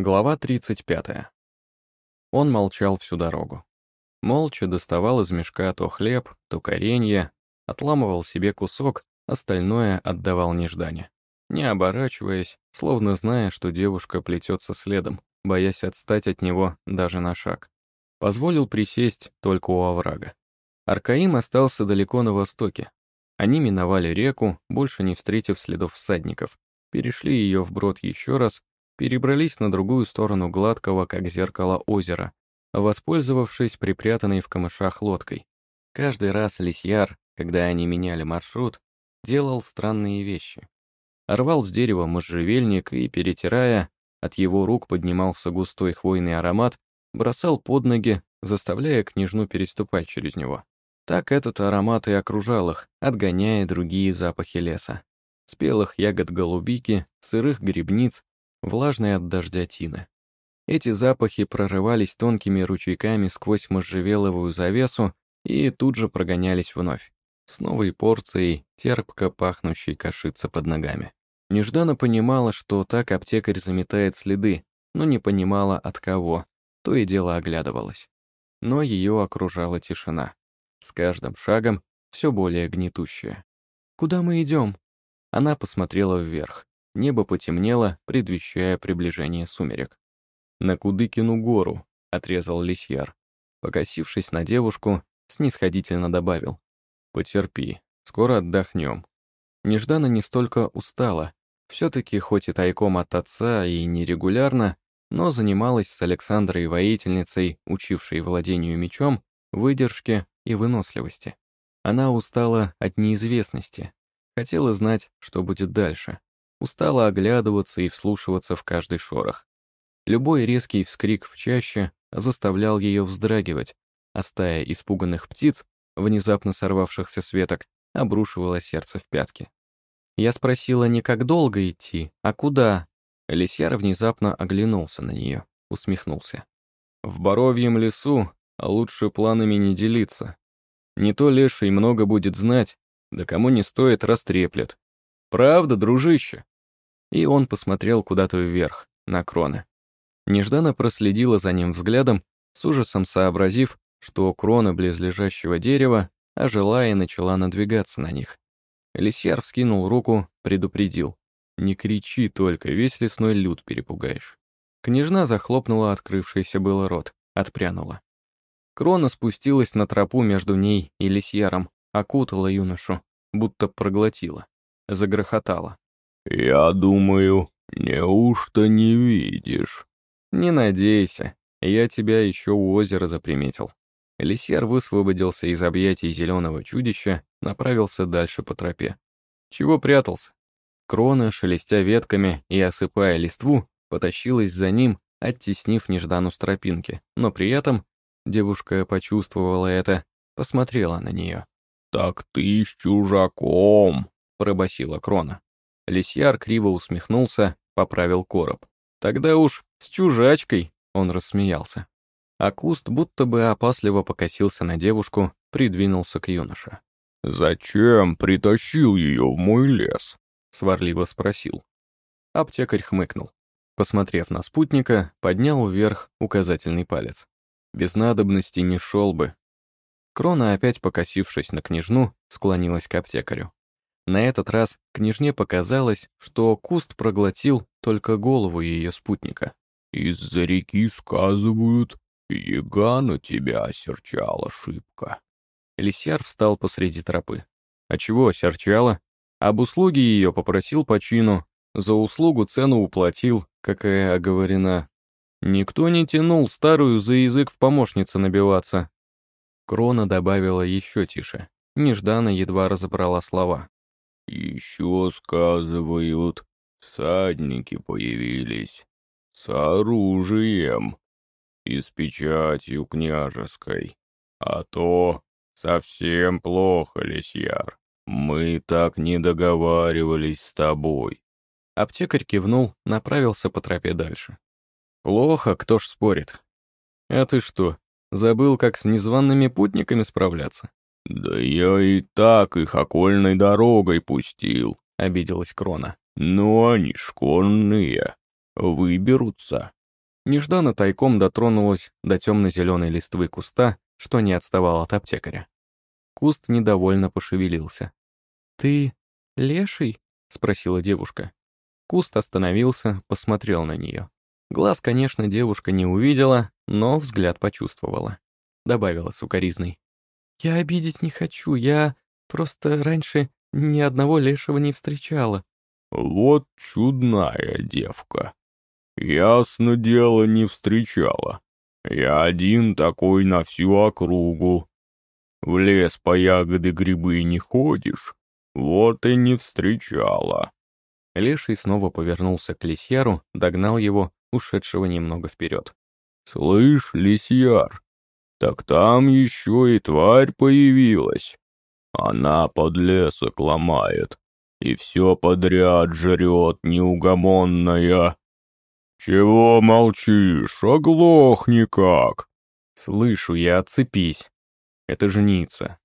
Глава 35. Он молчал всю дорогу. Молча доставал из мешка то хлеб, то коренье, отламывал себе кусок, остальное отдавал неждане. Не оборачиваясь, словно зная, что девушка плетется следом, боясь отстать от него даже на шаг. Позволил присесть только у оврага. Аркаим остался далеко на востоке. Они миновали реку, больше не встретив следов всадников, перешли ее вброд еще раз, перебрались на другую сторону гладкого, как зеркало озера, воспользовавшись припрятанной в камышах лодкой. Каждый раз лисьяр, когда они меняли маршрут, делал странные вещи. Рвал с дерева можжевельник и, перетирая, от его рук поднимался густой хвойный аромат, бросал под ноги, заставляя княжну переступать через него. Так этот аромат и окружал их, отгоняя другие запахи леса. Спелых ягод голубики, сырых грибниц, влажной от дождя тины. Эти запахи прорывались тонкими ручейками сквозь можжевеловую завесу и тут же прогонялись вновь, с новой порцией терпко пахнущей кашицы под ногами. Неждана понимала, что так аптекарь заметает следы, но не понимала от кого, то и дело оглядывалась. Но ее окружала тишина. С каждым шагом все более гнетущая. «Куда мы идем?» Она посмотрела вверх. Небо потемнело, предвещая приближение сумерек. «На Кудыкину гору», — отрезал Лисьяр. Покосившись на девушку, снисходительно добавил. «Потерпи, скоро отдохнем». Неждана не столько устала, все-таки хоть и тайком от отца и нерегулярно, но занималась с Александрой воительницей, учившей владению мечом, выдержке и выносливости. Она устала от неизвестности, хотела знать, что будет дальше, устала оглядываться и вслушиваться в каждый шорох. Любой резкий вскрик в чаще заставлял ее вздрагивать, а стая испуганных птиц, внезапно сорвавшихся с веток, обрушивала сердце в пятки. Я спросила не как долго идти, а куда. Лисьяр внезапно оглянулся на нее, усмехнулся. В Боровьем лесу лучше планами не делиться. Не то леший много будет знать, да кому не стоит, растреплет. Правда, дружище? И он посмотрел куда-то вверх, на кроны. Нежданно проследила за ним взглядом, с ужасом сообразив, что крона близлежащего дерева ожила и начала надвигаться на них. Лисьяр вскинул руку, предупредил. «Не кричи только, весь лесной люд перепугаешь». Княжна захлопнула открывшийся было рот, отпрянула. Крона спустилась на тропу между ней и лисьяром, окутала юношу, будто проглотила. Загрохотала. «Я думаю, неужто не видишь?» «Не надейся, я тебя еще у озера заприметил». Лисьяр высвободился из объятий зеленого чудища, направился дальше по тропе. Чего прятался? Крона, шелестя ветками и осыпая листву, потащилась за ним, оттеснив неждану с тропинки, но при этом девушка почувствовала это, посмотрела на нее. «Так ты с чужаком!» — пробасила Крона. Лисьяр криво усмехнулся, поправил короб. «Тогда уж с чужачкой!» — он рассмеялся а куст будто бы опасливо покосился на девушку, придвинулся к юноше. «Зачем притащил ее в мой лес?» — сварливо спросил. Аптекарь хмыкнул. Посмотрев на спутника, поднял вверх указательный палец. Без надобности не шел бы. Крона, опять покосившись на княжну, склонилась к аптекарю. На этот раз княжне показалось, что куст проглотил только голову ее спутника. «Из-за реки сказывают, «Яга на тебя осерчала шибко». Лисяр встал посреди тропы. А чего осерчала? Об услуге ее попросил по чину, за услугу цену уплатил, какая оговорена. Никто не тянул старую за язык в помощнице набиваться. Крона добавила еще тише. Нежданно едва разобрала слова. «Еще, сказывают, всадники появились. С оружием и с печатью княжеской. А то совсем плохо, Лисьяр. Мы так не договаривались с тобой. Аптекарь кивнул, направился по тропе дальше. Плохо, кто ж спорит. А ты что, забыл, как с незваными путниками справляться? Да я и так их окольной дорогой пустил, обиделась Крона. Ну они школьные, выберутся. Нежданно тайком дотронулась до темно-зеленой листвы куста, что не отставал от аптекаря. Куст недовольно пошевелился. «Ты леший?» — спросила девушка. Куст остановился, посмотрел на нее. Глаз, конечно, девушка не увидела, но взгляд почувствовала. Добавила сукоризной. «Я обидеть не хочу, я просто раньше ни одного лешего не встречала». «Вот чудная девка. Ясно дело, не встречала. Я один такой на всю округу. В лес по ягоды грибы не ходишь, вот и не встречала». Леший снова повернулся к лисьяру, догнал его, ушедшего немного вперед. «Слышь, лисьяр, так там еще и тварь появилась. Она под лесок ломает и все подряд жрет неугомонная. Чего молчишь, оглохни как!» «Слышу я, отцепись. Это жница».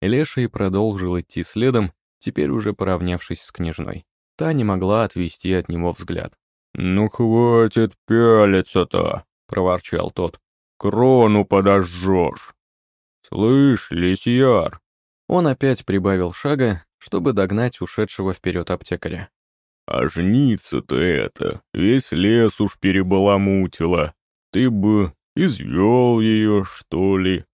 Леший продолжил идти следом, теперь уже поравнявшись с княжной. Та не могла отвести от него взгляд. «Ну хватит пялиться-то!» — проворчал тот. «Крону подожжешь!» «Слышь, лисьяр!» Он опять прибавил шага, чтобы догнать ушедшего вперед аптекаря. «А жниться-то это, весь лес уж перебаламутила. Ты бы извел ее, что ли?»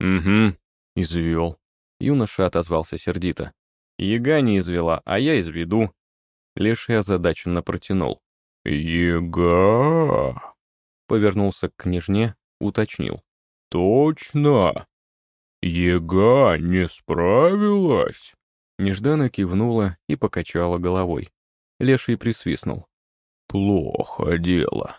«Угу, извел». Юноша отозвался сердито. «Яга не извела, а я изведу». Леший озадаченно протянул. «Яга?» Повернулся к княжне, уточнил. «Точно? Яга не справилась?» Нежданно кивнула и покачала головой. Леший присвистнул. «Плохо дело.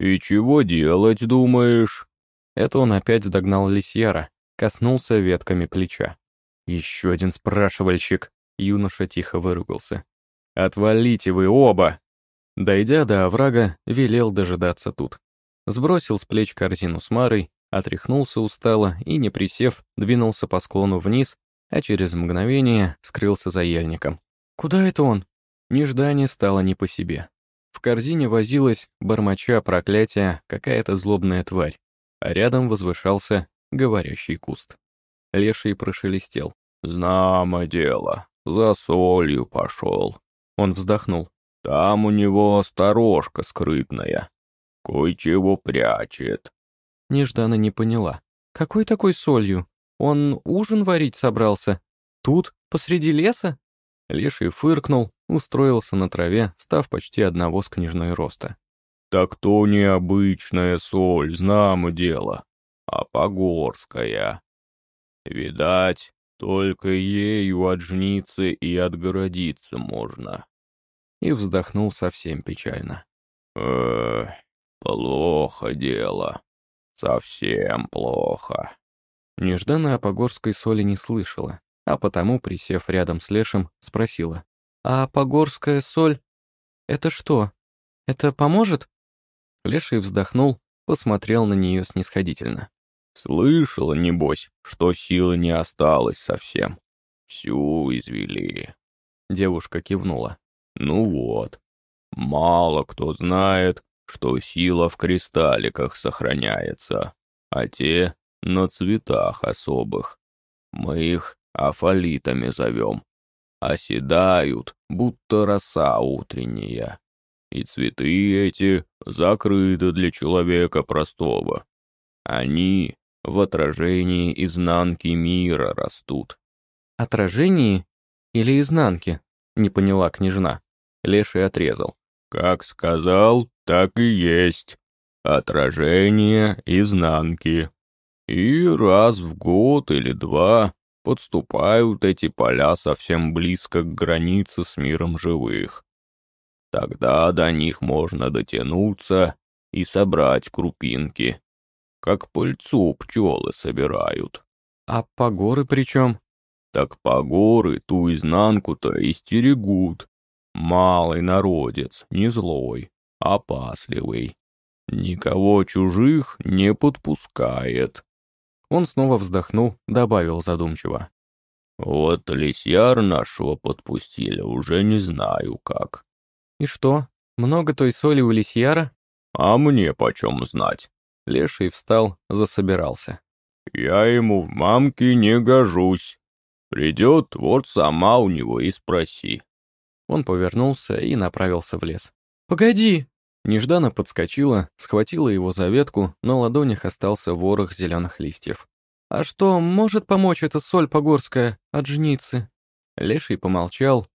И чего делать, думаешь?» Это он опять догнал лисьяра, коснулся ветками плеча. «Еще один спрашивальщик!» Юноша тихо выругался. «Отвалите вы оба!» Дойдя до оврага, велел дожидаться тут. Сбросил с плеч корзину с Марой, отряхнулся устало и, не присев, двинулся по склону вниз, а через мгновение скрылся за ельником. «Куда это он?» Неждание стало не по себе. В корзине возилась, бормоча проклятия, какая-то злобная тварь, а рядом возвышался говорящий куст. Леший прошелестел. «Знамо дело, за солью пошел». Он вздохнул. «Там у него сторожка скрытная, кое-чего прячет». Неждана не поняла. «Какой такой солью? Он ужин варить собрался? Тут, посреди леса?» Леший фыркнул, устроился на траве, став почти одного с княжной роста. «Так то необычная соль, знамо дело, а погорская. Видать, только ею от жницы и отгородиться можно». И вздохнул совсем печально. «Эх, плохо дело, совсем плохо». Нежданно о погорской соли не слышала, а потому, присев рядом с Лешем, спросила. «А погорская соль — это что? Это поможет?» Леший вздохнул, посмотрел на нее снисходительно. «Слышала, небось, что силы не осталось совсем. Всю извели». Девушка кивнула. «Ну вот. Мало кто знает, что сила в кристалликах сохраняется, а те — на цветах особых. Мы их афалитами зовем. Оседают, будто роса утренняя. И цветы эти закрыты для человека простого. Они в отражении изнанки мира растут. «Отражении или изнанки?» — не поняла княжна. Леший отрезал. «Как сказал, так и есть. Отражение изнанки. И раз в год или два подступают эти поля совсем близко к границе с миром живых. Тогда до них можно дотянуться и собрать крупинки, как пыльцу пчелы собирают. А по горы при чем? Так по горы ту изнанку-то и стерегут. Малый народец, не злой, опасливый. Никого чужих не подпускает. Он снова вздохнул, добавил задумчиво. «Вот лисьяр нашего подпустили, уже не знаю как». «И что, много той соли у лисьяра?» А мне почем знать? Леший встал, засобирался. Я ему в мамке не гожусь. Придет, вот сама у него и спроси. Он повернулся и направился в лес. «Погоди!» Нежданно подскочила, схватила его за ветку, на ладонях остался ворох зеленых листьев. «А что, может помочь эта соль погорская от жницы?» Леший помолчал.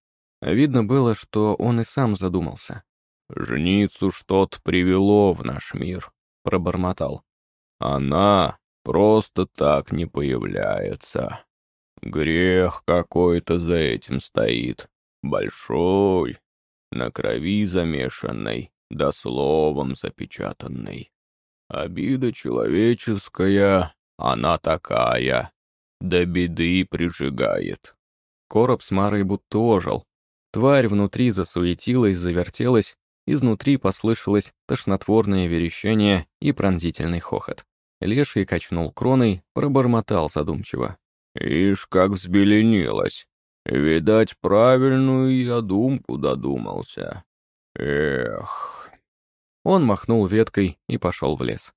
Видно было, что он и сам задумался. «Жницу что-то привело в наш мир», — пробормотал. «Она просто так не появляется. Грех какой-то за этим стоит. Большой, на крови замешанной, да словом запечатанной. Обида человеческая, она такая, до беды прижигает. Короб с Марой будто ожил. Тварь внутри засуетилась, завертелась, изнутри послышалось тошнотворное верещание и пронзительный хохот. Леший качнул кроной, пробормотал задумчиво. «Ишь, как взбеленилась! Видать, правильную я думку додумался. Эх!» Он махнул веткой и пошел в лес.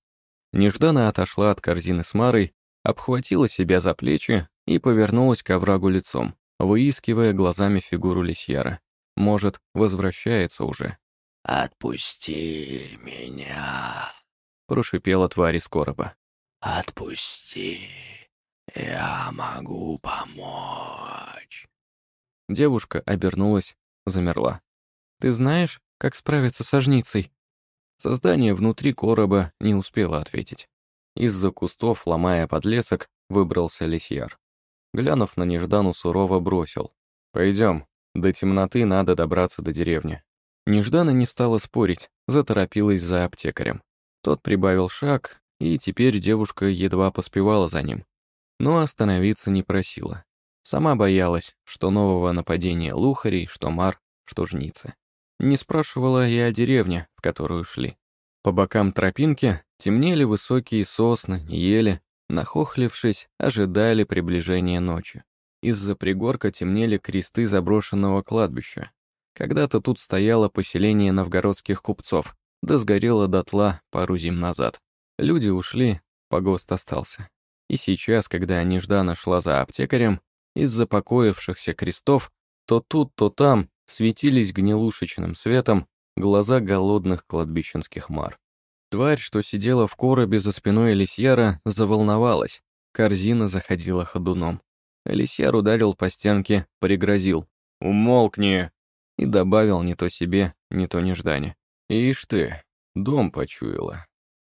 Нежданно отошла от корзины с Марой, обхватила себя за плечи и повернулась к оврагу лицом, выискивая глазами фигуру лисьяра. Может, возвращается уже. «Отпусти меня!» — прошипела тварь из короба. «Отпусти! Я могу помочь!» Девушка обернулась, замерла. «Ты знаешь, как справиться со жницей?» Создание внутри короба не успело ответить. Из-за кустов, ломая подлесок, выбрался лисьяр. Глянув на Неждану, сурово бросил. «Пойдем, до темноты надо добраться до деревни». Неждана не стала спорить, заторопилась за аптекарем. Тот прибавил шаг, и теперь девушка едва поспевала за ним. Но остановиться не просила. Сама боялась, что нового нападения лухарей, что мар, что жницы. Не спрашивала и о деревне, в которую шли. По бокам тропинки темнели высокие сосны, ели, нахохлившись, ожидали приближения ночи. Из-за пригорка темнели кресты заброшенного кладбища. Когда-то тут стояло поселение новгородских купцов, да сгорело дотла пару зим назад. Люди ушли, погост остался. И сейчас, когда Неждана шла за аптекарем, из-за покоившихся крестов, то тут, то там светились гнилушечным светом глаза голодных кладбищенских мар. Тварь, что сидела в коробе за спиной Лисьяра, заволновалась. Корзина заходила ходуном. Лисьяр ударил по стенке, пригрозил. «Умолкни!» И добавил не то себе, не то неждане. «Ишь ты, дом почуяла».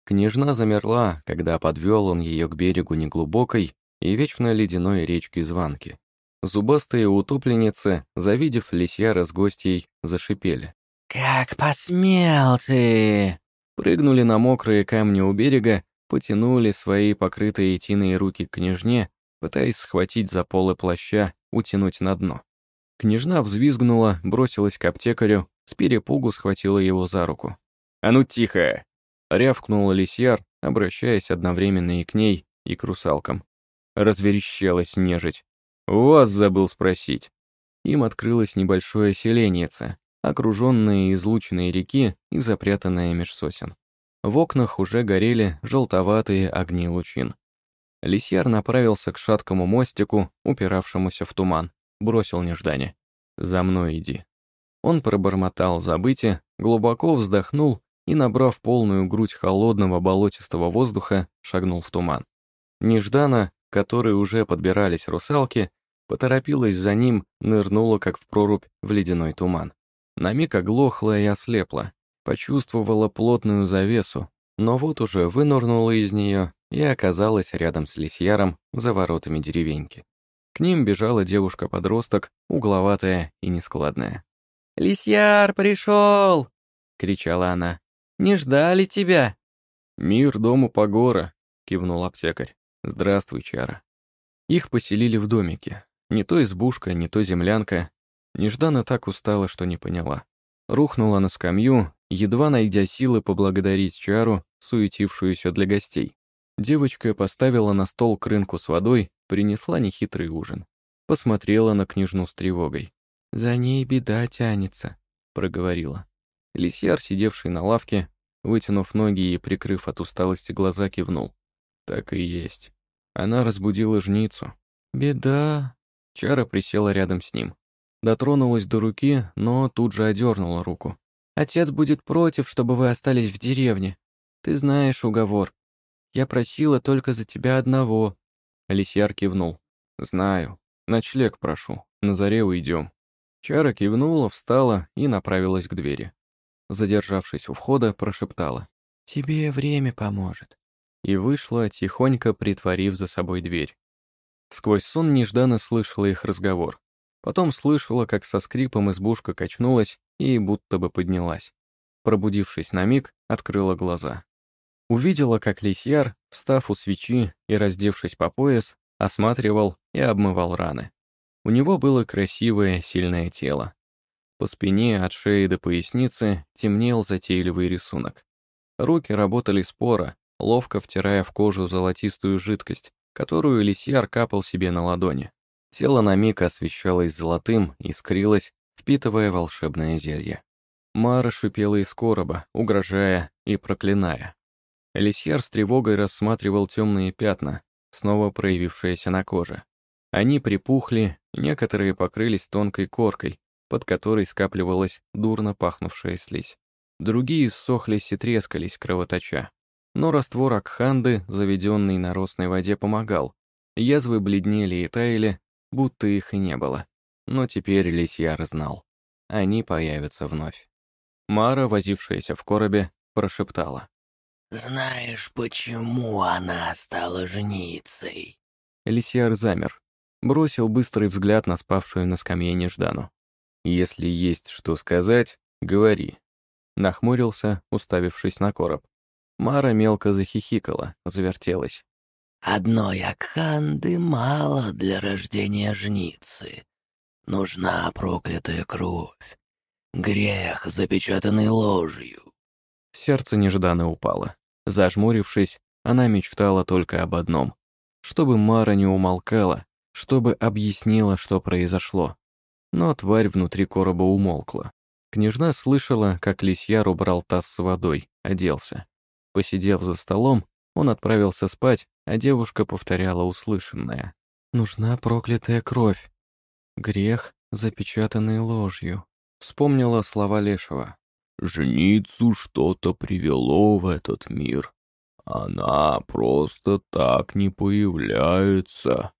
Княжна замерла, когда подвел он ее к берегу неглубокой и вечно ледяной речки Званки. Зубастые утопленницы, завидев лисьяра с гостьей, зашипели. «Как посмел ты!» Прыгнули на мокрые камни у берега, потянули свои покрытые тиной руки к княжне, пытаясь схватить за полы плаща, утянуть на дно. Княжна взвизгнула, бросилась к аптекарю, с перепугу схватила его за руку. «А ну тихо!» Рявкнул лисьяр, обращаясь одновременно и к ней, и к русалкам. Разверещалась нежить. «Вас забыл спросить». Им открылось небольшое селеньице, окруженное излученной реки и запрятанное меж сосен. В окнах уже горели желтоватые огни лучин. Лисьяр направился к шаткому мостику, упиравшемуся в туман, бросил неждане. «За мной иди». Он пробормотал забытие, глубоко вздохнул и, набрав полную грудь холодного болотистого воздуха, шагнул в туман. Неждана, к которой уже подбирались русалки, поторопилась за ним, нырнула, как в прорубь, в ледяной туман. На миг оглохла и ослепла, почувствовала плотную завесу, но вот уже вынырнула из нее и оказалась рядом с лисьяром за воротами деревеньки. К ним бежала девушка-подросток, угловатая и нескладная. «Лисьяр пришел!» — кричала она. Не ждали тебя». «Мир дому Погора», — кивнул аптекарь. «Здравствуй, Чара». Их поселили в домике. Не то избушка, не то землянка. Нежданно так устала, что не поняла. Рухнула на скамью, едва найдя силы поблагодарить Чару, суетившуюся для гостей. Девочка поставила на стол крынку с водой, принесла нехитрый ужин. Посмотрела на княжну с тревогой. «За ней беда тянется», — проговорила. Лисьяр, сидевший на лавке, вытянув ноги и прикрыв от усталости глаза, кивнул. Так и есть. Она разбудила жницу. «Беда!» Чара присела рядом с ним. Дотронулась до руки, но тут же одернула руку. «Отец будет против, чтобы вы остались в деревне. Ты знаешь уговор. Я просила только за тебя одного». Лисьяр кивнул. «Знаю. Ночлег прошу. На заре уйдем». Чара кивнула, встала и направилась к двери. Задержавшись у входа, прошептала. «Тебе время поможет». И вышла, тихонько притворив за собой дверь. Сквозь сон нежданно слышала их разговор. Потом слышала, как со скрипом избушка качнулась и будто бы поднялась. Пробудившись на миг, открыла глаза. Увидела, как лисьяр, встав у свечи и раздевшись по пояс, осматривал и обмывал раны. У него было красивое, сильное тело. По спине от шеи до поясницы темнел затейливый рисунок. Руки работали споро, ловко втирая в кожу золотистую жидкость, которую лисьяр капал себе на ладони. Тело на миг освещалось золотым, искрилось, впитывая волшебное зелье. Мара шипела из короба, угрожая и проклиная. Лисьяр с тревогой рассматривал темные пятна, снова проявившиеся на коже. Они припухли, некоторые покрылись тонкой коркой, под которой скапливалась дурно пахнувшая слизь. Другие ссохлись и трескались, кровоточа. Но раствор Акханды, заведенный на росной воде, помогал. Язвы бледнели и таяли, будто их и не было. Но теперь Лисьяр знал. Они появятся вновь. Мара, возившаяся в коробе, прошептала. «Знаешь, почему она стала жницей?» Лисьяр замер. Бросил быстрый взгляд на спавшую на скамье Неждану. «Если есть что сказать, говори». Нахмурился, уставившись на короб. Мара мелко захихикала, завертелась. «Одной Акханды мало для рождения жницы. Нужна проклятая кровь. Грех, запечатанный ложью». Сердце нежданно упало. Зажмурившись, она мечтала только об одном. Чтобы Мара не умолкала, чтобы объяснила, что произошло. Но тварь внутри короба умолкла. Княжна слышала, как лисьяр убрал таз с водой, оделся. Посидев за столом, он отправился спать, а девушка повторяла услышанное. «Нужна проклятая кровь. Грех, запечатанный ложью». Вспомнила слова Лешего. «Жницу что-то привело в этот мир. Она просто так не появляется.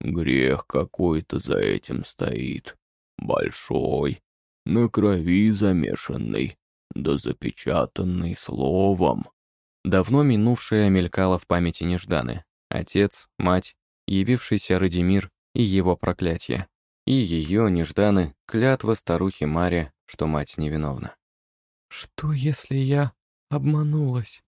Грех какой-то за этим стоит. Большой, на крови замешанный, да запечатанный словом». Давно минувшее мелькало в памяти Нежданы. Отец, мать, явившийся Радимир и его проклятие. И ее, Нежданы, клятва старухи Маре, что мать невиновна. «Что, если я обманулась?»